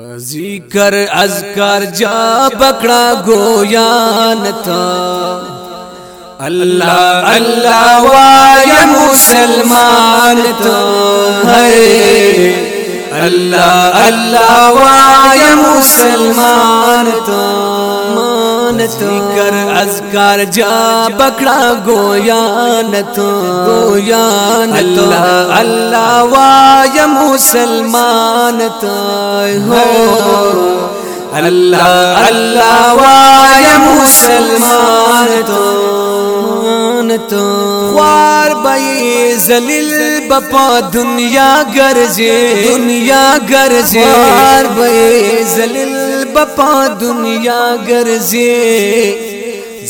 ذکر اذکار جا بکڑا گویان نتا۔ اللہ اللہ وایا مسلمان تو ہے۔ اللہ اللہ وایا مسلمان تو اذکار جا بکڑا گویا نتو گویا اللہ اللہ وای مسلمان تو۔ ہو اللہ اللہ وای مسلمان تو۔ تو۔ خوار بئی زلیل بپا دنیا گرجے۔ دنیا گرجے۔ خوار بئی زلیل بپا دنیا گرجے۔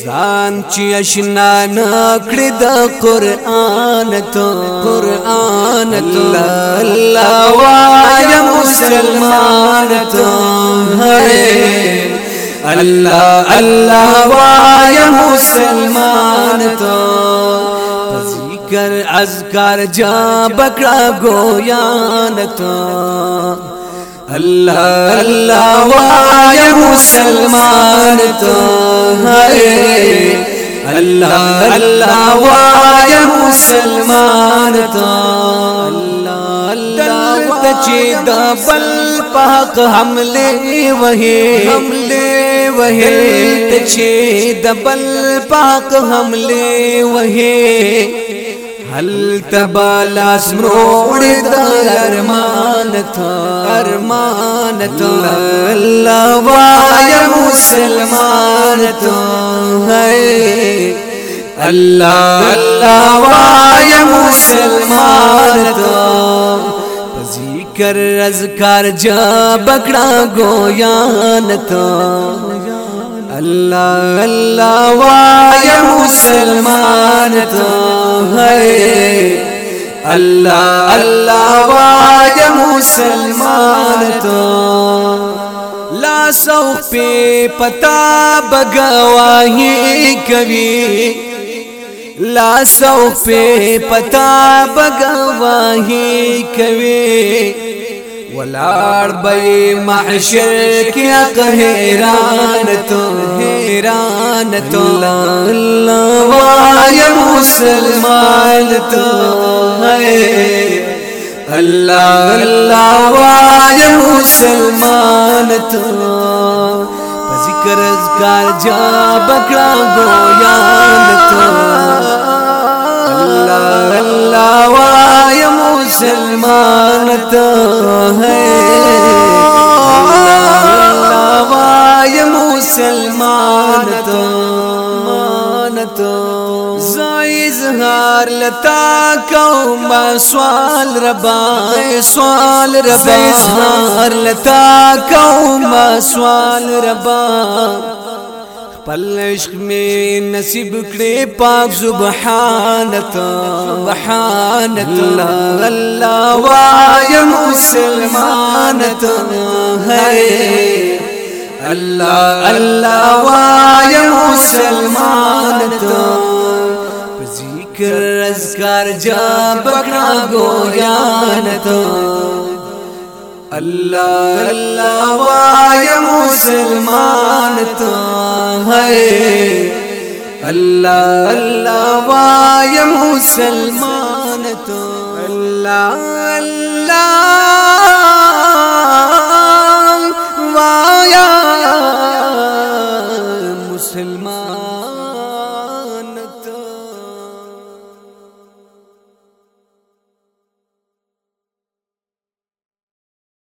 زان چی اشنا نکڑی دا قرآن تو. قرآن تو. اللہ وای مسلمان تو. ہے. اللہ اللہ وای مسلمان تو. ذکر اذکار جا بکڑا گویان تو. اللہ اللہ وای مسلمان تو. ہے. اللہ اللہ وای مسلمان تو اللہ اللہ تچی دا بل پاک حملے وہی حملے وہی تچی دا بل پاک حملے وہی حل تبالا سمروڑ دا ارمان تھا۔ ارمان تھا۔ اللہ وای مسلمان تو ہے اللہ اللہ وای مسلمان تو ذکر اذکار جا بکڑا گویان تو اللہ اللہ وای مسلمان تو ہے اللہ اللہ وای مسلمان تو لا سوق پہ پتا بگواہی کبھی لا سوق پہ پتا بگواہی کبھی ولاړ به محشر کې تو. ته تو. لا الله يا مسلمان تو. الله الله يا مسلمان تو. ذکر اذکار جا بکړه گویا تو. الله الله ذات ہے۔ اللہ مسلمان تو مانت اظهار لتا کوم سوال ربا سوال ربا اظهار لتا کوم سوال ربا۔ خپل عشق می نصیب کړې پاک سبحان ته سبحان الله الله وای مسلمانت ہے۔ اللہ اللہ وای مسلمانت۔ ذکر اذکار جا بکڑا گویانت۔ اللہ اللہ وای مسلمان تو ہے۔ اللہ اللہ وای مسلمان تو اللہ اللہ